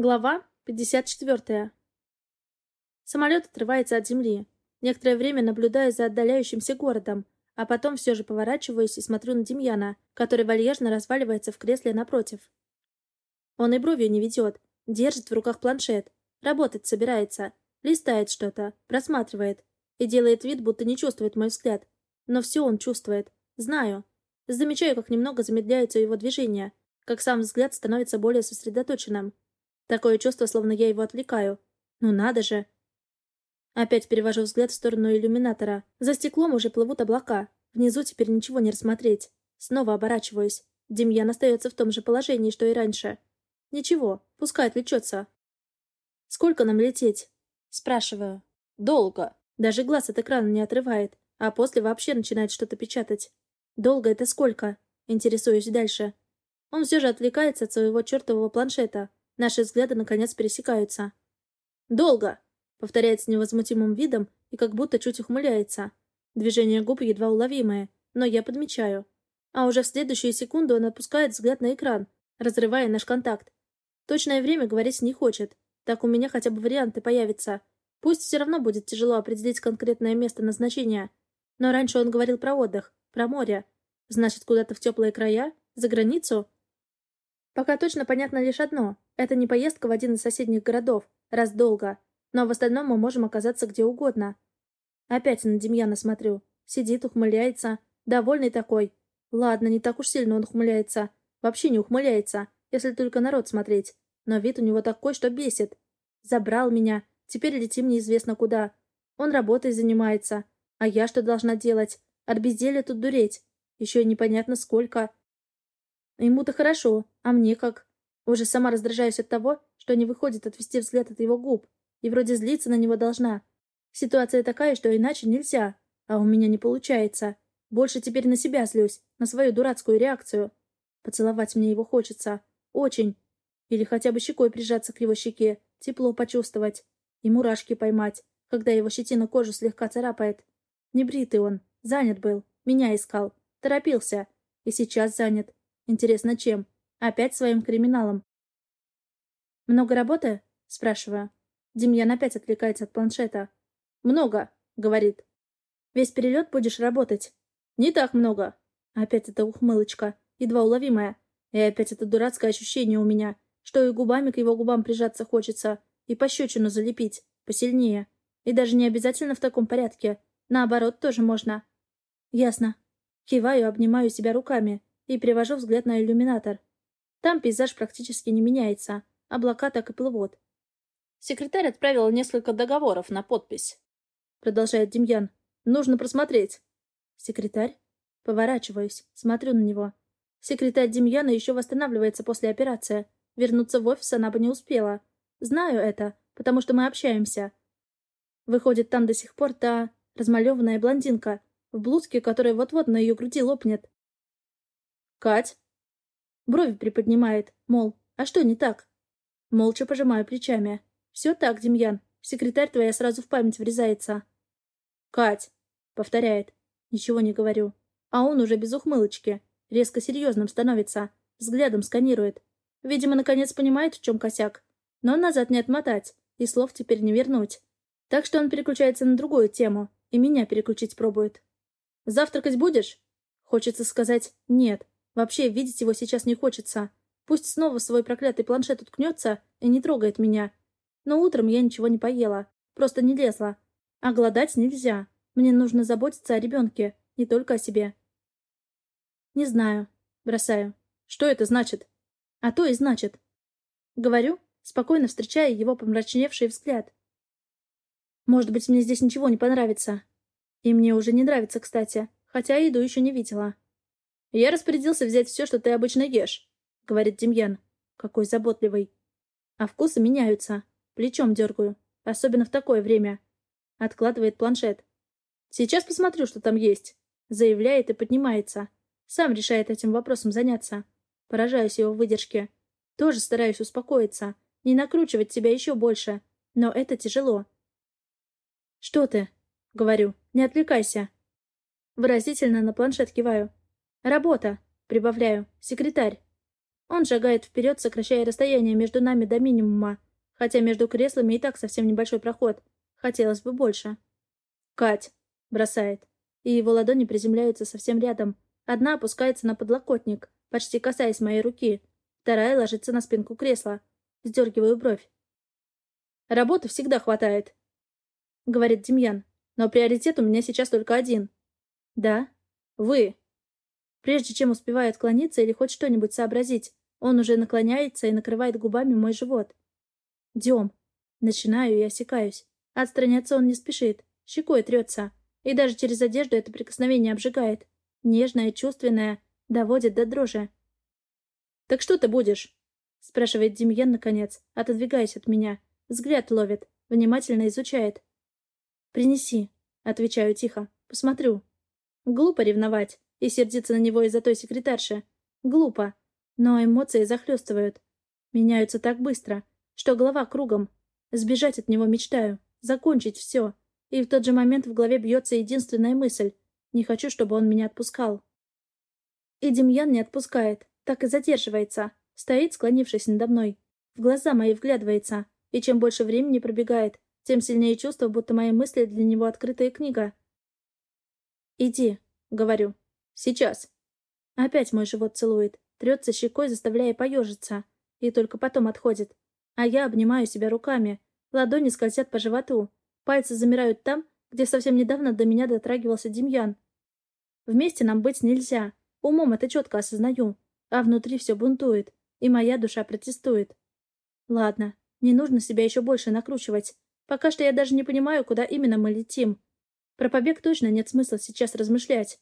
Глава 54. Самолет отрывается от земли. Некоторое время наблюдаю за отдаляющимся городом, а потом все же поворачиваюсь и смотрю на Демьяна, который вальяжно разваливается в кресле напротив. Он и бровью не ведет, держит в руках планшет, работать собирается, листает что-то, просматривает и делает вид, будто не чувствует мой взгляд. Но все он чувствует. Знаю. Замечаю, как немного замедляются его движения, как сам взгляд становится более сосредоточенным. Такое чувство, словно я его отвлекаю. Ну надо же. Опять перевожу взгляд в сторону иллюминатора. За стеклом уже плывут облака. Внизу теперь ничего не рассмотреть. Снова оборачиваюсь. Демьян остается в том же положении, что и раньше. Ничего, пускай отвлечется. «Сколько нам лететь?» Спрашиваю. «Долго». Даже глаз от экрана не отрывает, а после вообще начинает что-то печатать. «Долго это сколько?» Интересуюсь дальше. Он все же отвлекается от своего чертового планшета, Наши взгляды, наконец, пересекаются. «Долго!» — повторяет с невозмутимым видом и как будто чуть ухмыляется. Движение губ едва уловимое, но я подмечаю. А уже в следующую секунду он опускает взгляд на экран, разрывая наш контакт. Точное время говорить не хочет. Так у меня хотя бы варианты появятся. Пусть все равно будет тяжело определить конкретное место назначения. Но раньше он говорил про отдых, про море. Значит, куда-то в теплые края? За границу? Пока точно понятно лишь одно. Это не поездка в один из соседних городов, раз долго. Но в остальном мы можем оказаться где угодно. Опять на Демьяна смотрю. Сидит, ухмыляется. Довольный такой. Ладно, не так уж сильно он ухмыляется. Вообще не ухмыляется, если только народ смотреть. Но вид у него такой, что бесит. Забрал меня. Теперь летим неизвестно куда. Он работой занимается. А я что должна делать? От безделия тут дуреть. Еще непонятно сколько. Ему-то хорошо, а мне как? Уже сама раздражаюсь от того, что не выходит отвести взгляд от его губ. И вроде злиться на него должна. Ситуация такая, что иначе нельзя. А у меня не получается. Больше теперь на себя злюсь, на свою дурацкую реакцию. Поцеловать мне его хочется. Очень. Или хотя бы щекой прижаться к его щеке, тепло почувствовать. И мурашки поймать, когда его щетина кожу слегка царапает. Не бритый он, занят был, меня искал, торопился. И сейчас занят. Интересно, чем? Опять своим криминалом. «Много работы?» — спрашиваю. Демьян опять отвлекается от планшета. «Много», — говорит. «Весь перелет будешь работать?» «Не так много». Опять эта ухмылочка, едва уловимая. И опять это дурацкое ощущение у меня, что и губами к его губам прижаться хочется, и пощечину залепить, посильнее. И даже не обязательно в таком порядке. Наоборот, тоже можно. Ясно. Киваю, обнимаю себя руками и перевожу взгляд на иллюминатор. Там пейзаж практически не меняется, облака так и плывут. Секретарь отправил несколько договоров на подпись. Продолжает Демьян. Нужно просмотреть. Секретарь? Поворачиваюсь, смотрю на него. Секретарь Демьяна еще восстанавливается после операции. Вернуться в офис она бы не успела. Знаю это, потому что мы общаемся. Выходит, там до сих пор та размалеванная блондинка в блузке, которая вот-вот на ее груди лопнет. «Кать?» Брови приподнимает, мол, а что не так? Молча пожимаю плечами. «Все так, Демьян. Секретарь твоя сразу в память врезается». «Кать!» — повторяет. Ничего не говорю. А он уже без ухмылочки. Резко серьезным становится. Взглядом сканирует. Видимо, наконец понимает, в чем косяк. Но назад не отмотать. И слов теперь не вернуть. Так что он переключается на другую тему. И меня переключить пробует. «Завтракать будешь?» Хочется сказать «нет», Вообще, видеть его сейчас не хочется. Пусть снова свой проклятый планшет уткнется и не трогает меня. Но утром я ничего не поела. Просто не лезла. А голодать нельзя. Мне нужно заботиться о ребенке, не только о себе. Не знаю. Бросаю. Что это значит? А то и значит. Говорю, спокойно встречая его помрачневший взгляд. Может быть, мне здесь ничего не понравится. И мне уже не нравится, кстати, хотя еду еще не видела. «Я распорядился взять все, что ты обычно ешь», — говорит Демьян. Какой заботливый. А вкусы меняются. Плечом дергаю. Особенно в такое время. Откладывает планшет. «Сейчас посмотрю, что там есть», — заявляет и поднимается. Сам решает этим вопросом заняться. Поражаюсь его выдержке. Тоже стараюсь успокоиться. Не накручивать себя еще больше. Но это тяжело. «Что ты?» — говорю. «Не отвлекайся». Выразительно на планшет киваю. «Работа!» — прибавляю. «Секретарь!» Он шагает вперед, сокращая расстояние между нами до минимума, хотя между креслами и так совсем небольшой проход. Хотелось бы больше. «Кать!» — бросает. И его ладони приземляются совсем рядом. Одна опускается на подлокотник, почти касаясь моей руки. Вторая ложится на спинку кресла. Сдергиваю бровь. «Работы всегда хватает», — говорит Демьян. «Но приоритет у меня сейчас только один». «Да?» «Вы!» Прежде чем успеваю отклониться или хоть что-нибудь сообразить, он уже наклоняется и накрывает губами мой живот. «Дем!» Начинаю и осекаюсь. Отстраняться он не спешит, щекой трется. И даже через одежду это прикосновение обжигает. Нежное, чувственное, доводит до дрожи. «Так что ты будешь?» спрашивает Демьян наконец, отодвигаясь от меня. Взгляд ловит, внимательно изучает. «Принеси», — отвечаю тихо. «Посмотрю». Глупо ревновать и сердиться на него из-за той секретарши. Глупо. Но эмоции захлестывают. Меняются так быстро, что голова кругом. Сбежать от него мечтаю. Закончить все. И в тот же момент в голове бьется единственная мысль. Не хочу, чтобы он меня отпускал. И Демьян не отпускает. Так и задерживается. Стоит, склонившись надо мной. В глаза мои вглядывается. И чем больше времени пробегает, тем сильнее чувство, будто мои мысли для него открытая книга. «Иди», — говорю. «Сейчас». Опять мой живот целует, трется щекой, заставляя поежиться. И только потом отходит. А я обнимаю себя руками. Ладони скользят по животу. Пальцы замирают там, где совсем недавно до меня дотрагивался Демьян. Вместе нам быть нельзя. Умом это четко осознаю. А внутри все бунтует. И моя душа протестует. Ладно, не нужно себя еще больше накручивать. Пока что я даже не понимаю, куда именно мы летим. Про побег точно нет смысла сейчас размышлять.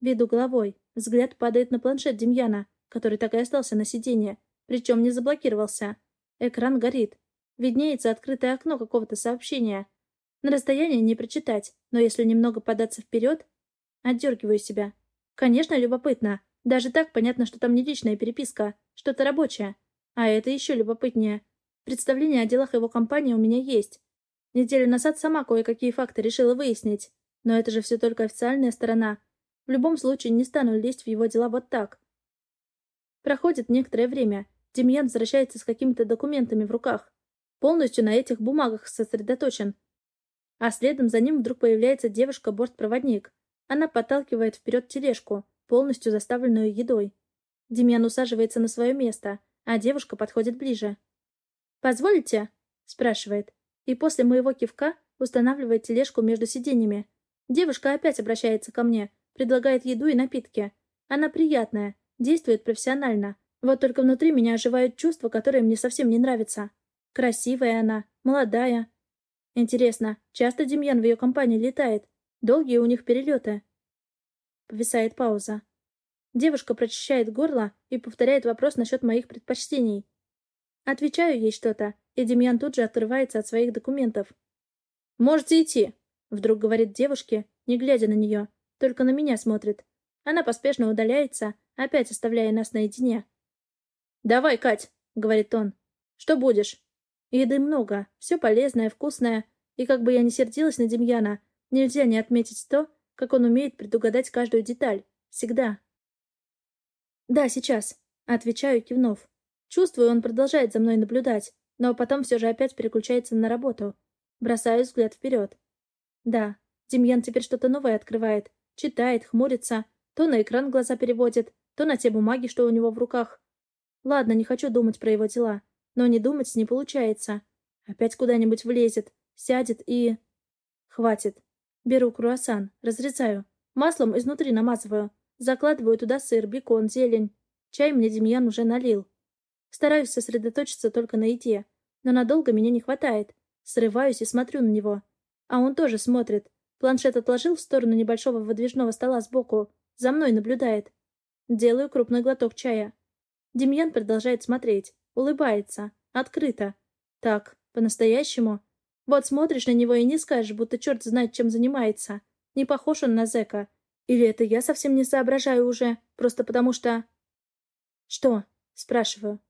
Веду головой. Взгляд падает на планшет Демьяна, который так и остался на сиденье, причем не заблокировался. Экран горит. Виднеется открытое окно какого-то сообщения. На расстоянии не прочитать, но если немного податься вперед... Отдергиваю себя. Конечно, любопытно. Даже так понятно, что там не личная переписка, что-то рабочее. А это еще любопытнее. Представление о делах его компании у меня есть. Неделю назад сама кое-какие факты решила выяснить. Но это же все только официальная сторона. В любом случае не стану лезть в его дела вот так. Проходит некоторое время. Демьян возвращается с какими-то документами в руках. Полностью на этих бумагах сосредоточен. А следом за ним вдруг появляется девушка-бортпроводник. Она подталкивает вперед тележку, полностью заставленную едой. Демьян усаживается на свое место, а девушка подходит ближе. «Позволите?» — спрашивает и после моего кивка устанавливает тележку между сиденьями. Девушка опять обращается ко мне, предлагает еду и напитки. Она приятная, действует профессионально. Вот только внутри меня оживают чувства, которые мне совсем не нравятся. Красивая она, молодая. Интересно, часто Демьян в ее компании летает? Долгие у них перелеты? Повисает пауза. Девушка прочищает горло и повторяет вопрос насчет моих предпочтений. Отвечаю ей что-то, и Демьян тут же отрывается от своих документов. «Можете идти», — вдруг говорит девушке, не глядя на нее, только на меня смотрит. Она поспешно удаляется, опять оставляя нас наедине. «Давай, Кать», — говорит он. «Что будешь?» Еды много, все полезное, вкусное, и как бы я ни сердилась на Демьяна, нельзя не отметить то, как он умеет предугадать каждую деталь. Всегда. «Да, сейчас», — отвечаю, кивнув. Чувствую, он продолжает за мной наблюдать, но потом все же опять переключается на работу. Бросаю взгляд вперед. Да, Демьян теперь что-то новое открывает. Читает, хмурится, то на экран глаза переводит, то на те бумаги, что у него в руках. Ладно, не хочу думать про его дела. Но не думать не получается. Опять куда-нибудь влезет, сядет и... Хватит. Беру круассан, разрезаю. Маслом изнутри намазываю. Закладываю туда сыр, бекон, зелень. Чай мне Демьян уже налил. Стараюсь сосредоточиться только на еде, но надолго меня не хватает. Срываюсь и смотрю на него. А он тоже смотрит. Планшет отложил в сторону небольшого выдвижного стола сбоку. За мной наблюдает. Делаю крупный глоток чая. Демьян продолжает смотреть. Улыбается. Открыто. Так, по-настоящему. Вот смотришь на него и не скажешь, будто черт знает, чем занимается. Не похож он на зэка. Или это я совсем не соображаю уже, просто потому что... Что? Спрашиваю.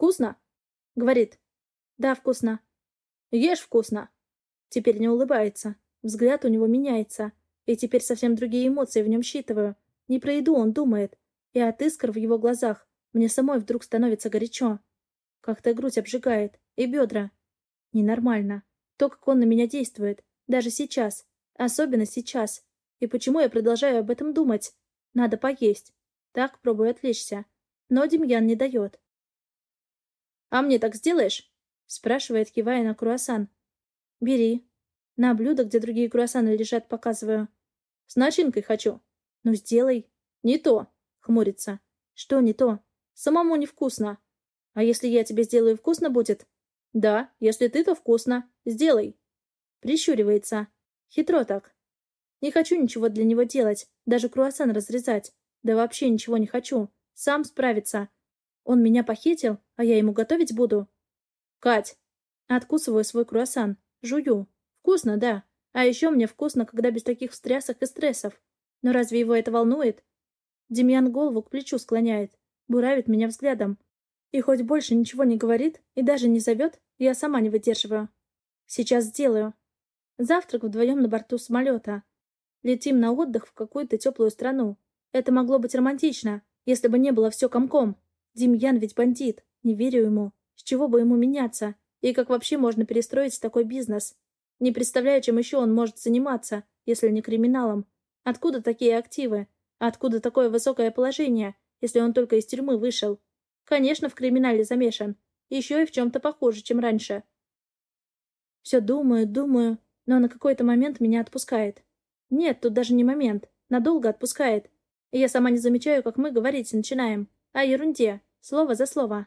«Вкусно?» — говорит. «Да, вкусно». «Ешь вкусно». Теперь не улыбается. Взгляд у него меняется. И теперь совсем другие эмоции в нем считываю. Не про еду он думает. И от искр в его глазах Мне самой вдруг становится горячо. Как-то грудь обжигает. И бедра. Ненормально. То, как он на меня действует. Даже сейчас. Особенно сейчас. И почему я продолжаю об этом думать? Надо поесть. Так пробую отвлечься. Но Демьян не дает. «А мне так сделаешь?» Спрашивает, кивая на круассан. «Бери». На блюдо, где другие круассаны лежат, показываю. «С начинкой хочу». «Ну, сделай». «Не то», — хмурится. «Что не то?» «Самому невкусно». «А если я тебе сделаю, вкусно будет?» «Да, если ты, то вкусно. Сделай». Прищуривается. Хитро так. Не хочу ничего для него делать, даже круассан разрезать. Да вообще ничего не хочу. Сам справится. Он меня похитил, а я ему готовить буду. Кать! Откусываю свой круассан. Жую. Вкусно, да. А еще мне вкусно, когда без таких встрясок и стрессов. Но разве его это волнует? Демьян голову к плечу склоняет, буравит меня взглядом. И хоть больше ничего не говорит и даже не зовет, я сама не выдерживаю. Сейчас сделаю. Завтрак вдвоем на борту самолета. Летим на отдых в какую-то теплую страну. Это могло быть романтично, если бы не было все комком. Демьян ведь бандит. Не верю ему. С чего бы ему меняться? И как вообще можно перестроить такой бизнес? Не представляю, чем еще он может заниматься, если не криминалом. Откуда такие активы? Откуда такое высокое положение, если он только из тюрьмы вышел? Конечно, в криминале замешан. Еще и в чем-то похуже, чем раньше. Все думаю, думаю, но на какой-то момент меня отпускает. Нет, тут даже не момент. Надолго отпускает. И я сама не замечаю, как мы говорить начинаем. О ерунде. Слово за слово.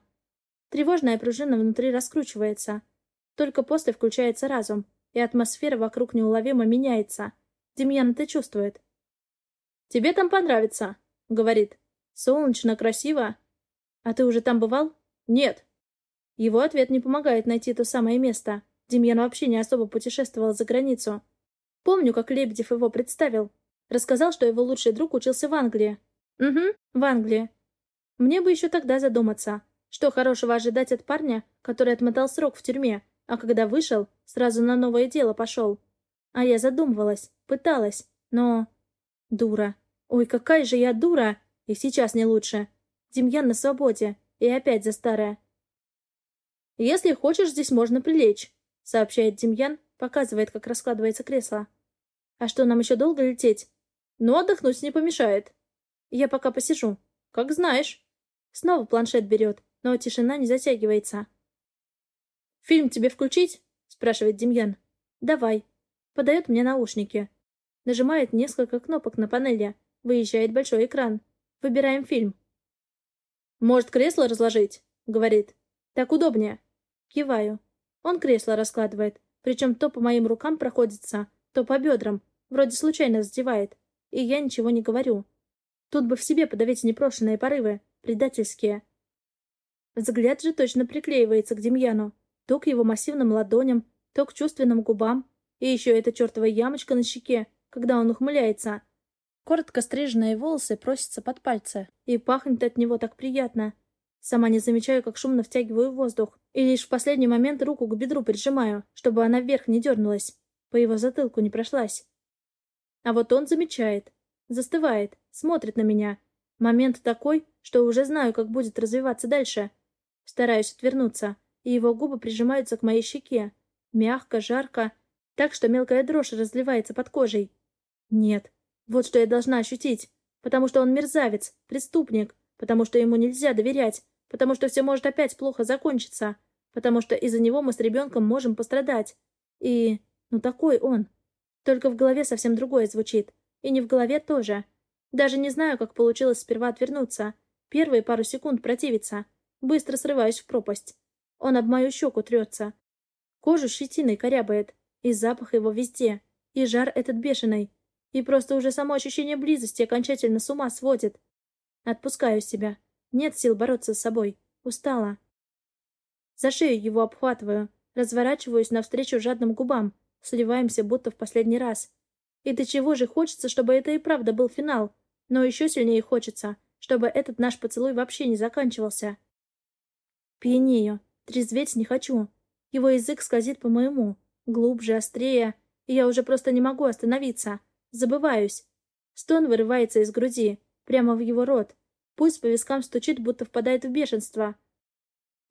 Тревожная пружина внутри раскручивается. Только после включается разум, и атмосфера вокруг неуловимо меняется. Демьян это чувствует. «Тебе там понравится», — говорит. «Солнечно, красиво». «А ты уже там бывал?» «Нет». Его ответ не помогает найти то самое место. Демьян вообще не особо путешествовал за границу. Помню, как Лебедев его представил. Рассказал, что его лучший друг учился в Англии. Угу, в Англии. Мне бы еще тогда задуматься, что хорошего ожидать от парня, который отмотал срок в тюрьме, а когда вышел, сразу на новое дело пошел. А я задумывалась, пыталась, но... Дура. Ой, какая же я дура! И сейчас не лучше. Демьян на свободе. И опять за старое. «Если хочешь, здесь можно прилечь», — сообщает Демьян, показывает, как раскладывается кресло. «А что, нам еще долго лететь?» «Ну, отдохнуть не помешает». «Я пока посижу». «Как знаешь». Снова планшет берет, но тишина не затягивается. «Фильм тебе включить?» — спрашивает Демьян. «Давай». Подает мне наушники. Нажимает несколько кнопок на панели. Выезжает большой экран. Выбираем фильм. «Может, кресло разложить?» — говорит. «Так удобнее». Киваю. Он кресло раскладывает, причем то по моим рукам проходится, то по бедрам, вроде случайно задевает. И я ничего не говорю. Тут бы в себе подавить непрошенные порывы, предательские. Взгляд же точно приклеивается к Демьяну. То к его массивным ладоням, то к чувственным губам. И еще эта чертова ямочка на щеке, когда он ухмыляется. Коротко стриженные волосы просятся под пальцы, и пахнет от него так приятно. Сама не замечаю, как шумно втягиваю воздух, и лишь в последний момент руку к бедру прижимаю, чтобы она вверх не дернулась, по его затылку не прошлась. А вот он замечает, застывает, смотрит на меня. Момент такой, что уже знаю, как будет развиваться дальше. Стараюсь отвернуться, и его губы прижимаются к моей щеке. Мягко, жарко, так что мелкая дрожь разливается под кожей. Нет, вот что я должна ощутить. Потому что он мерзавец, преступник. Потому что ему нельзя доверять. Потому что все может опять плохо закончиться. Потому что из-за него мы с ребенком можем пострадать. И... ну такой он. Только в голове совсем другое звучит. И не в голове тоже. Даже не знаю, как получилось сперва отвернуться. Первые пару секунд противиться. Быстро срываюсь в пропасть. Он об мою щеку трется. Кожу щетиной корябает. И запах его везде. И жар этот бешеный. И просто уже само ощущение близости окончательно с ума сводит. Отпускаю себя. Нет сил бороться с собой. Устала. За шею его обхватываю. Разворачиваюсь навстречу жадным губам. Сливаемся, будто в последний раз. И до чего же хочется, чтобы это и правда был финал. Но еще сильнее хочется, чтобы этот наш поцелуй вообще не заканчивался. Пьянею. Трезветь не хочу. Его язык скользит по моему. Глубже, острее. И я уже просто не могу остановиться. Забываюсь. Стон вырывается из груди, прямо в его рот. Пульс по вискам стучит, будто впадает в бешенство.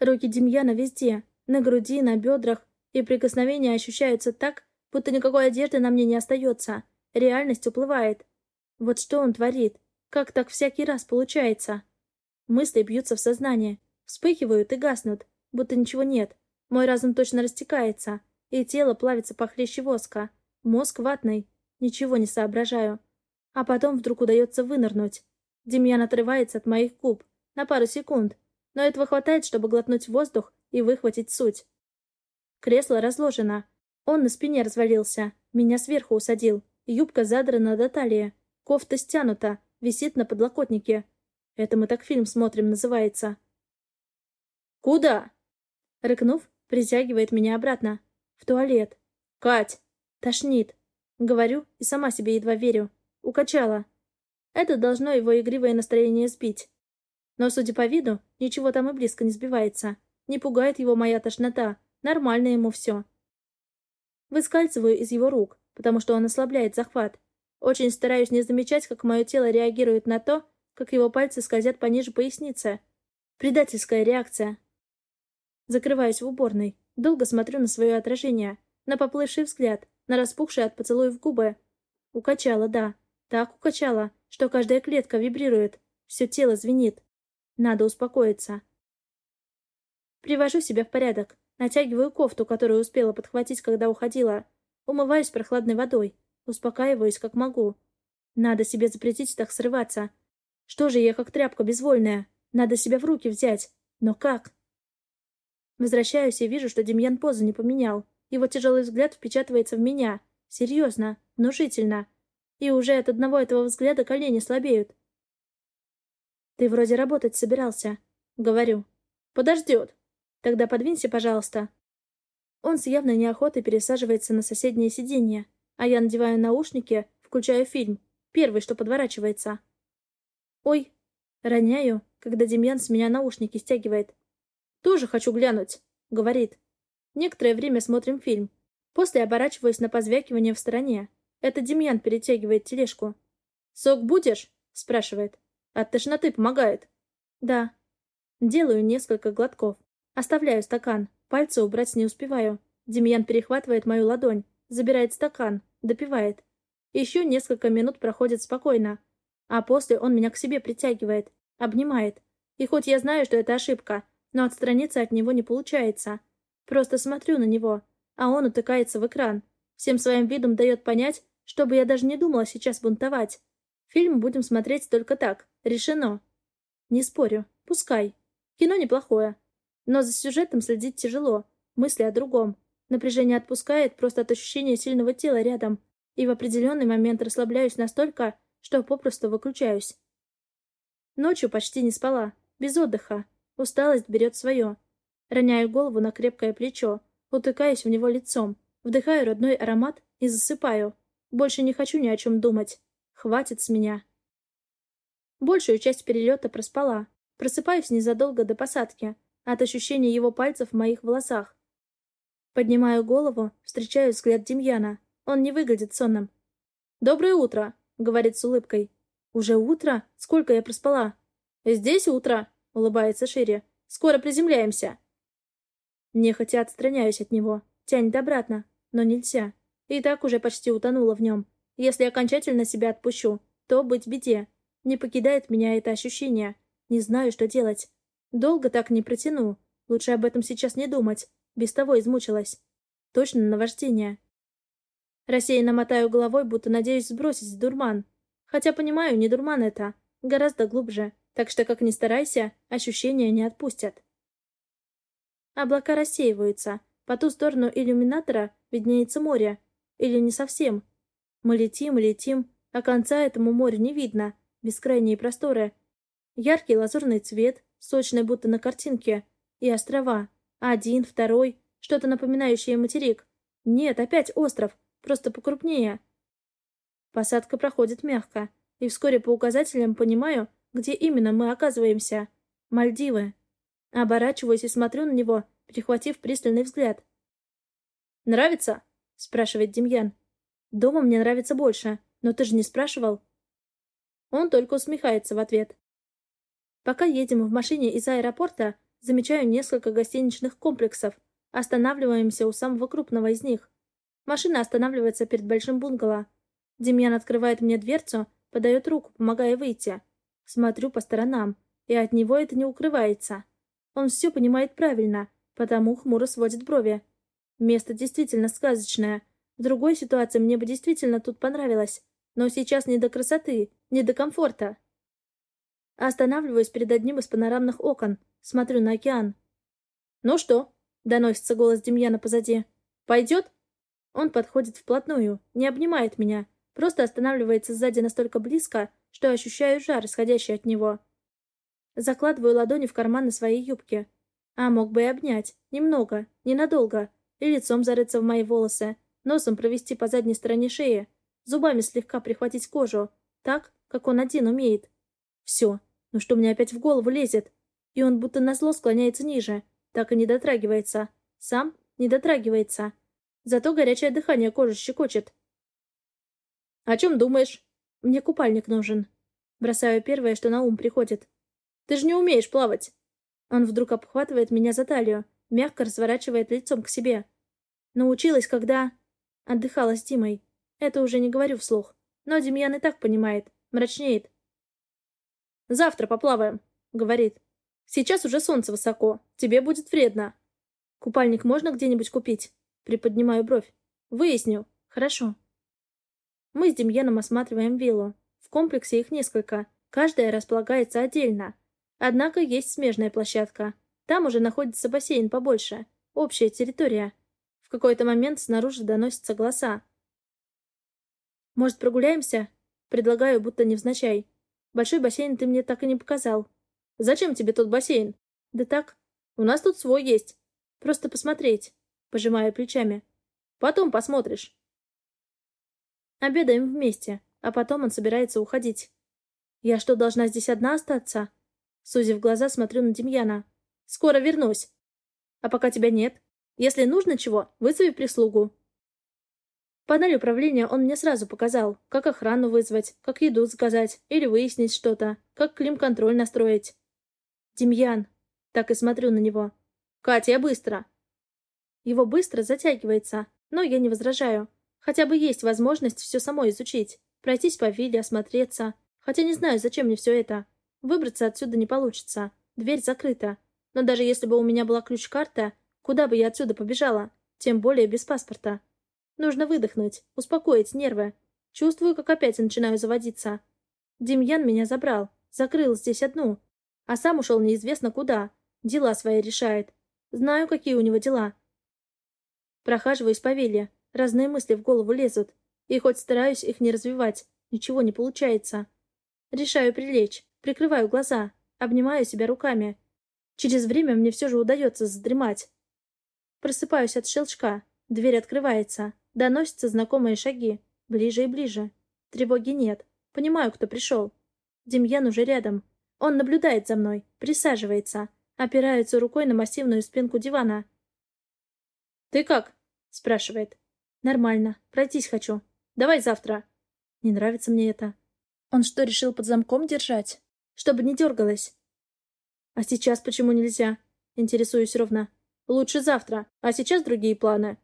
Руки Демьяна везде, на груди, на бедрах, и прикосновения ощущаются так, будто никакой одежды на мне не остается. Реальность уплывает. Вот что он творит? Как так всякий раз получается? Мысли бьются в сознание, вспыхивают и гаснут, будто ничего нет. Мой разум точно растекается, и тело плавится похлеще воска. Мозг ватный, ничего не соображаю. А потом вдруг удается вынырнуть. Демьян отрывается от моих губ на пару секунд, но этого хватает, чтобы глотнуть воздух и выхватить суть. Кресло разложено. Он на спине развалился, меня сверху усадил. Юбка задрана до талии, кофта стянута, висит на подлокотнике. Это мы так фильм смотрим, называется. «Куда?» Рыкнув, притягивает меня обратно. В туалет. «Кать!» Тошнит. Говорю и сама себе едва верю. Укачала. Это должно его игривое настроение сбить. Но, судя по виду, ничего там и близко не сбивается. Не пугает его моя тошнота. Нормально ему все. Выскальзываю из его рук, потому что он ослабляет захват. Очень стараюсь не замечать, как мое тело реагирует на то, как его пальцы скользят пониже поясницы. Предательская реакция. Закрываюсь в уборной. Долго смотрю на свое отражение. На поплывший взгляд. На распухшие от поцелуев губы. Укачала, да. Так укачала, что каждая клетка вибрирует. Все тело звенит. Надо успокоиться. Привожу себя в порядок. Натягиваю кофту, которую успела подхватить, когда уходила. Умываюсь прохладной водой. Успокаиваюсь, как могу. Надо себе запретить так срываться. Что же я как тряпка безвольная? Надо себя в руки взять. Но как? Возвращаюсь и вижу, что Демьян позу не поменял. Его тяжелый взгляд впечатывается в меня. Серьезно, внушительно и уже от одного этого взгляда колени слабеют. «Ты вроде работать собирался», — говорю. «Подождет. Тогда подвинься, пожалуйста». Он с явной неохотой пересаживается на соседнее сиденье, а я надеваю наушники, включаю фильм, первый, что подворачивается. «Ой!» — роняю, когда Демьян с меня наушники стягивает. «Тоже хочу глянуть», — говорит. Некоторое время смотрим фильм. После оборачиваюсь на позвякивание в стороне. Это Демьян перетягивает тележку. «Сок будешь?» — спрашивает. «От тошноты помогает». «Да». Делаю несколько глотков. Оставляю стакан. Пальцы убрать не успеваю. Демьян перехватывает мою ладонь, забирает стакан, допивает. Еще несколько минут проходит спокойно. А после он меня к себе притягивает, обнимает. И хоть я знаю, что это ошибка, но отстраниться от него не получается. Просто смотрю на него, а он утыкается в экран. Всем своим видом дает понять, чтобы я даже не думала сейчас бунтовать. Фильм будем смотреть только так. Решено. Не спорю. Пускай. Кино неплохое. Но за сюжетом следить тяжело. Мысли о другом. Напряжение отпускает просто от ощущения сильного тела рядом. И в определенный момент расслабляюсь настолько, что попросту выключаюсь. Ночью почти не спала. Без отдыха. Усталость берет свое. Роняю голову на крепкое плечо. Утыкаюсь в него лицом. Вдыхаю родной аромат и засыпаю. Больше не хочу ни о чем думать. Хватит с меня. Большую часть перелета проспала. Просыпаюсь незадолго до посадки. От ощущения его пальцев в моих волосах. Поднимаю голову, встречаю взгляд Демьяна. Он не выглядит сонным. «Доброе утро», — говорит с улыбкой. «Уже утро? Сколько я проспала?» «Здесь утро», — улыбается шире. «Скоро приземляемся». Нехотя отстраняюсь от него. Тянет обратно. Но нельзя. И так уже почти утонула в нем. Если окончательно себя отпущу, то быть беде. Не покидает меня это ощущение. Не знаю, что делать. Долго так не протяну. Лучше об этом сейчас не думать. Без того измучилась. Точно наваждение. Рассеянно мотаю головой, будто надеюсь сбросить дурман. Хотя понимаю, не дурман это. Гораздо глубже. Так что, как ни старайся, ощущения не отпустят. Облака рассеиваются. По ту сторону иллюминатора виднеется море. Или не совсем. Мы летим летим, а конца этому морю не видно. Бескрайние просторы. Яркий лазурный цвет, сочный будто на картинке. И острова. Один, второй, что-то напоминающее материк. Нет, опять остров, просто покрупнее. Посадка проходит мягко, и вскоре по указателям понимаю, где именно мы оказываемся. Мальдивы. Оборачиваюсь и смотрю на него, перехватив пристальный взгляд. «Нравится?» — спрашивает Демьян. «Дома мне нравится больше, но ты же не спрашивал». Он только усмехается в ответ. Пока едем в машине из аэропорта, замечаю несколько гостиничных комплексов. Останавливаемся у самого крупного из них. Машина останавливается перед большим бунгало. Демьян открывает мне дверцу, подает руку, помогая выйти. Смотрю по сторонам, и от него это не укрывается. Он все понимает правильно, потому хмуро сводит брови. Место действительно сказочное. В другой ситуации мне бы действительно тут понравилось. Но сейчас не до красоты, не до комфорта. Останавливаюсь перед одним из панорамных окон, смотрю на океан. «Ну что?» — доносится голос Демьяна позади. «Пойдет?» Он подходит вплотную, не обнимает меня, просто останавливается сзади настолько близко, что ощущаю жар, исходящий от него. Закладываю ладони в карманы своей юбки. А мог бы и обнять. Немного, ненадолго. И лицом зарыться в мои волосы, носом провести по задней стороне шеи, зубами слегка прихватить кожу, так, как он один умеет. Все. Ну что мне опять в голову лезет? И он будто назло склоняется ниже, так и не дотрагивается. Сам не дотрагивается. Зато горячее дыхание кожи щекочет. «О чем думаешь?» «Мне купальник нужен». Бросаю первое, что на ум приходит. «Ты же не умеешь плавать!» Он вдруг обхватывает меня за талию, мягко разворачивает лицом к себе. Научилась, когда... Отдыхала с Димой. Это уже не говорю вслух. Но Демьян и так понимает. Мрачнеет. «Завтра поплаваем», — говорит. «Сейчас уже солнце высоко. Тебе будет вредно». «Купальник можно где-нибудь купить?» Приподнимаю бровь. «Выясню. Хорошо». Мы с Демьяном осматриваем виллу. В комплексе их несколько. Каждая располагается отдельно. Однако есть смежная площадка. Там уже находится бассейн побольше. Общая территория. В какой-то момент снаружи доносятся голоса. «Может, прогуляемся?» Предлагаю, будто невзначай. Большой бассейн ты мне так и не показал. Зачем тебе тот бассейн? Да так. У нас тут свой есть. Просто посмотреть. Пожимаю плечами. Потом посмотришь. Обедаем вместе, а потом он собирается уходить. Я что, должна здесь одна остаться? Сузив глаза, смотрю на Демьяна. Скоро вернусь. А пока тебя нет. Если нужно чего, вызови прислугу. Панель управления он мне сразу показал, как охрану вызвать, как еду заказать или выяснить что-то, как клим-контроль настроить. Демьян. Так и смотрю на него. Катя, быстро. Его быстро затягивается, но я не возражаю. Хотя бы есть возможность все самой изучить. Пройтись по вилле, осмотреться. Хотя не знаю, зачем мне все это. Выбраться отсюда не получится. Дверь закрыта. Но даже если бы у меня была ключ-карта, куда бы я отсюда побежала? Тем более без паспорта. Нужно выдохнуть, успокоить нервы. Чувствую, как опять начинаю заводиться. Демьян меня забрал. Закрыл здесь одну. А сам ушел неизвестно куда. Дела свои решает. Знаю, какие у него дела. Прохаживаюсь по вилле. Разные мысли в голову лезут. И хоть стараюсь их не развивать, ничего не получается. Решаю прилечь, прикрываю глаза, обнимаю себя руками. Через время мне все же удается задремать. Просыпаюсь от щелчка. Дверь открывается. Доносятся знакомые шаги. Ближе и ближе. Тревоги нет. Понимаю, кто пришел. Демьян уже рядом. Он наблюдает за мной, присаживается, опирается рукой на массивную спинку дивана. «Ты как?» — спрашивает. «Нормально. Пройтись хочу. Давай завтра». Не нравится мне это. Он что, решил под замком держать? Чтобы не дергалась. А сейчас почему нельзя? Интересуюсь ровно. Лучше завтра, а сейчас другие планы.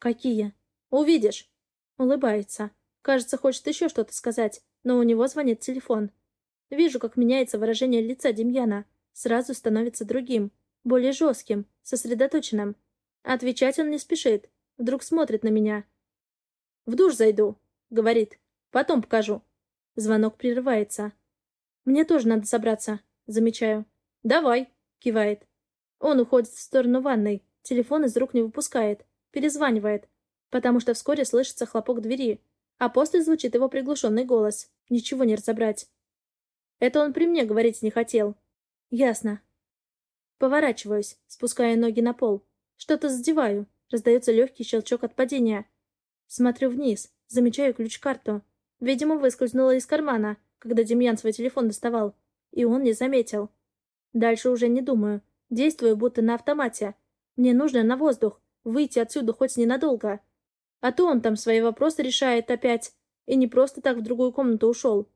Какие? Увидишь. Улыбается. Кажется, хочет еще что-то сказать, но у него звонит телефон. Вижу, как меняется выражение лица Демьяна. Сразу становится другим, более жестким, сосредоточенным. Отвечать он не спешит, Вдруг смотрит на меня. «В душ зайду», — говорит. «Потом покажу». Звонок прерывается. «Мне тоже надо собраться», — замечаю. «Давай», — кивает. Он уходит в сторону ванной, телефон из рук не выпускает, перезванивает, потому что вскоре слышится хлопок двери, а после звучит его приглушенный голос. Ничего не разобрать. Это он при мне говорить не хотел. Ясно. Поворачиваюсь, спуская ноги на пол. Что-то задеваю. Раздается легкий щелчок от падения. Смотрю вниз, замечаю ключ-карту. Видимо, выскользнула из кармана, когда Демьян свой телефон доставал. И он не заметил. Дальше уже не думаю. Действую будто на автомате. Мне нужно на воздух. Выйти отсюда хоть ненадолго. А то он там свои вопросы решает опять. И не просто так в другую комнату ушел.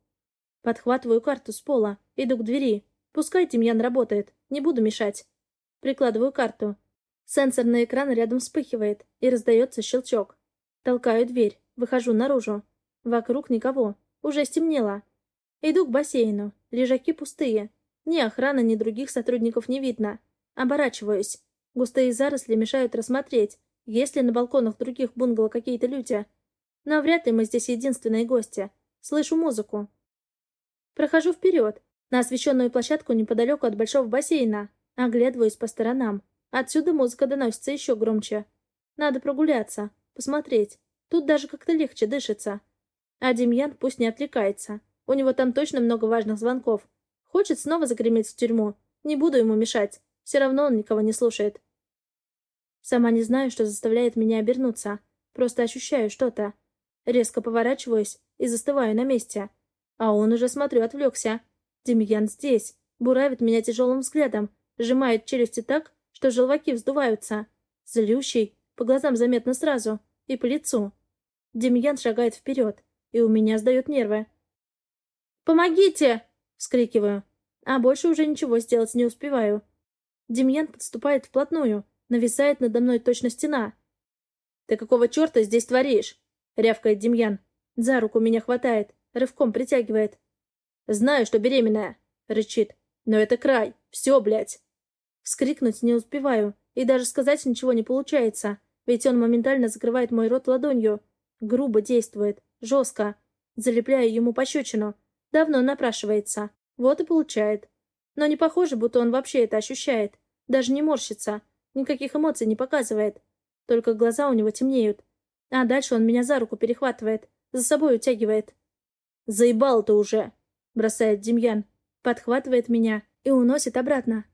Подхватываю карту с пола. Иду к двери. Пускай Тимьян работает. Не буду мешать. Прикладываю карту. Сенсорный экран рядом вспыхивает, и раздается щелчок. Толкаю дверь, выхожу наружу. Вокруг никого. Уже стемнело. Иду к бассейну. Лежаки пустые. Ни охраны, ни других сотрудников не видно. Оборачиваюсь. Густые заросли мешают рассмотреть, есть ли на балконах других бунгало какие-то люди. Но вряд ли мы здесь единственные гости. Слышу музыку. Прохожу вперед, на освещенную площадку неподалеку от большого бассейна. Оглядываюсь по сторонам. Отсюда музыка доносится еще громче. Надо прогуляться, посмотреть. Тут даже как-то легче дышится. А Демьян пусть не отвлекается. У него там точно много важных звонков. Хочет снова загреметь в тюрьму. Не буду ему мешать. Все равно он никого не слушает. Сама не знаю, что заставляет меня обернуться. Просто ощущаю что-то. Резко поворачиваюсь и застываю на месте. А он уже, смотрю, отвлекся. Демьян здесь. Буравит меня тяжелым взглядом. Сжимает челюсти так, что желваки вздуваются. Злющий. По глазам заметно сразу. И по лицу. Демьян шагает вперед. И у меня сдают нервы. «Помогите!» — вскрикиваю. А больше уже ничего сделать не успеваю. Демьян подступает вплотную, нависает надо мной точно стена. «Ты какого черта здесь творишь?» — рявкает Демьян. За руку меня хватает, рывком притягивает. «Знаю, что беременная», — рычит. «Но это край. Все, блядь». Вскрикнуть не успеваю, и даже сказать ничего не получается, ведь он моментально закрывает мой рот ладонью. Грубо действует, жестко. Залепляю ему пощечину. Давно напрашивается. Вот и получает. Но не похоже, будто он вообще это ощущает. Даже не морщится. Никаких эмоций не показывает. Только глаза у него темнеют. А дальше он меня за руку перехватывает. За собой утягивает. «Заебал ты уже!» — бросает Демьян. Подхватывает меня и уносит обратно.